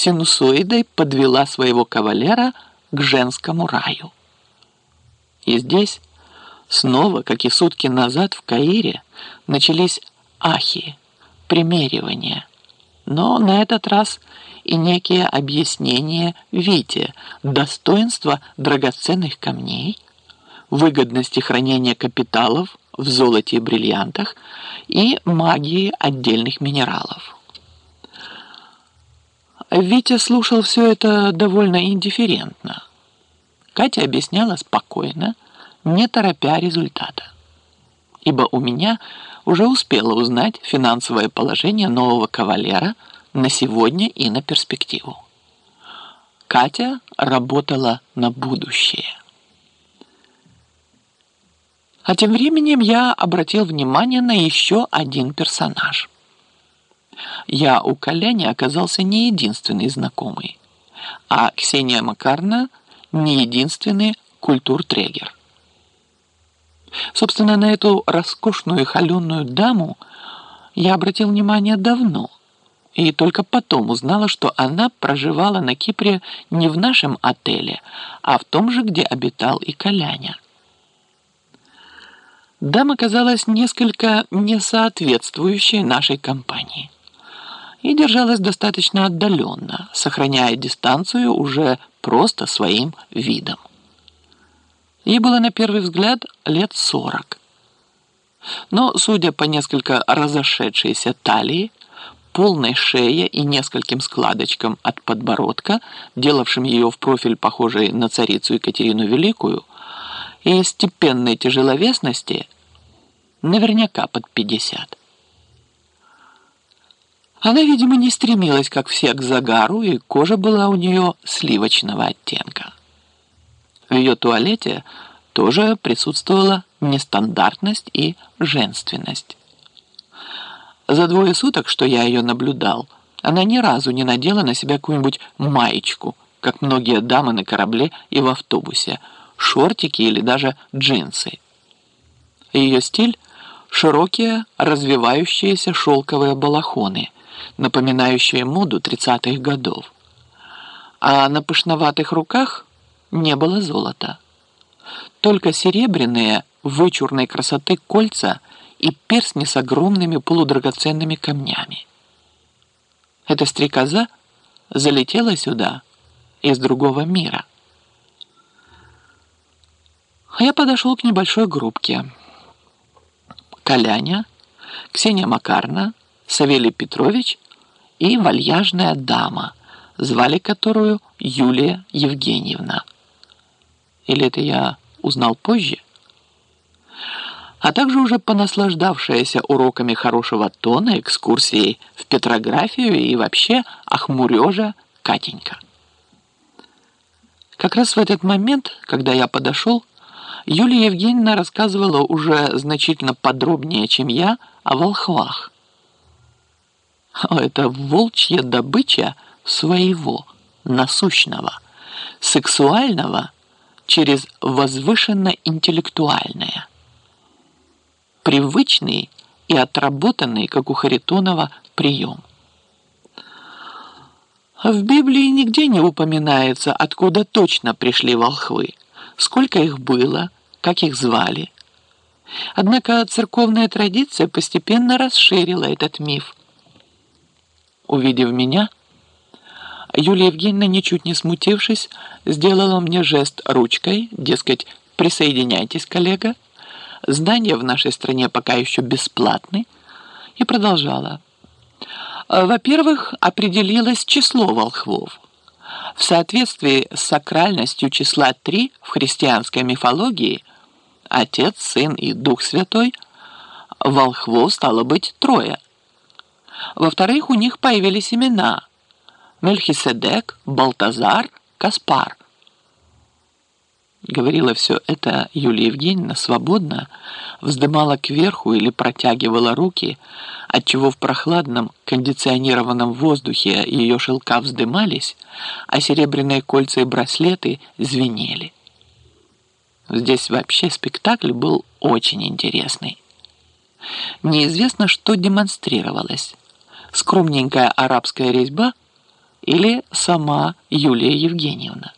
синусоидой подвела своего кавалера к женскому раю. И здесь снова, как и сутки назад в Каире, начались ахи, примеривания, но на этот раз и некие объяснения Вите достоинства драгоценных камней, выгодности хранения капиталов в золоте и бриллиантах и магии отдельных минералов. Витя слушал все это довольно индифферентно. Катя объясняла спокойно, не торопя результата. Ибо у меня уже успела узнать финансовое положение нового кавалера на сегодня и на перспективу. Катя работала на будущее. А тем временем я обратил внимание на еще один персонаж – я у Коляни оказался не единственный знакомый, а Ксения Макарна не единственный культуртрегер. Собственно, на эту роскошную и холеную даму я обратил внимание давно, и только потом узнала, что она проживала на Кипре не в нашем отеле, а в том же, где обитал и Коляня. Дама казалась несколько несоответствующей нашей компании и держалась достаточно отдаленно, сохраняя дистанцию уже просто своим видом. Ей было на первый взгляд лет сорок. Но, судя по несколько разошедшейся талии, полной шее и нескольким складочкам от подбородка, делавшим ее в профиль похожей на царицу Екатерину Великую, и степенной тяжеловесности, наверняка под пятьдесят. Она, видимо, не стремилась, как все, к загару, и кожа была у нее сливочного оттенка. В ее туалете тоже присутствовала нестандартность и женственность. За двое суток, что я ее наблюдал, она ни разу не надела на себя какую-нибудь маечку, как многие дамы на корабле и в автобусе, шортики или даже джинсы. Ее стиль – широкие, развивающиеся шелковые балахоны – напоминающие моду 30-х годов. А на пышноватых руках не было золота. Только серебряные, вычурной красоты кольца и перстни с огромными полудрагоценными камнями. Эта стрекоза залетела сюда из другого мира. А я подошел к небольшой группке. Коляня, Ксения Макарна, Савелий Петрович и вальяжная дама, звали которую Юлия Евгеньевна. Или это я узнал позже? А также уже понаслаждавшаяся уроками хорошего тона, экскурсией в петрографию и вообще охмурежа Катенька. Как раз в этот момент, когда я подошел, Юлия Евгеньевна рассказывала уже значительно подробнее, чем я, о волхвах. Это волчья добыча своего, насущного, сексуального через возвышенно-интеллектуальное. Привычный и отработанный, как у Харитонова, прием. В Библии нигде не упоминается, откуда точно пришли волхвы, сколько их было, как их звали. Однако церковная традиция постепенно расширила этот миф – Увидев меня, Юлия Евгеньевна, ничуть не смутившись, сделала мне жест ручкой, дескать, присоединяйтесь, коллега. Здания в нашей стране пока еще бесплатны. И продолжала. Во-первых, определилось число волхвов. В соответствии с сакральностью числа три в христианской мифологии Отец, Сын и Дух Святой волхвов стало быть трое – во-вторых, у них появились имена Мельхиседек, Балтазар, Каспар. Говорила все это Юлия Евгеньевна свободно, вздымала кверху или протягивала руки, отчего в прохладном кондиционированном воздухе ее шелка вздымались, а серебряные кольца и браслеты звенели. Здесь вообще спектакль был очень интересный. Неизвестно, что демонстрировалось скромненькая арабская резьба или сама Юлия Евгеньевна.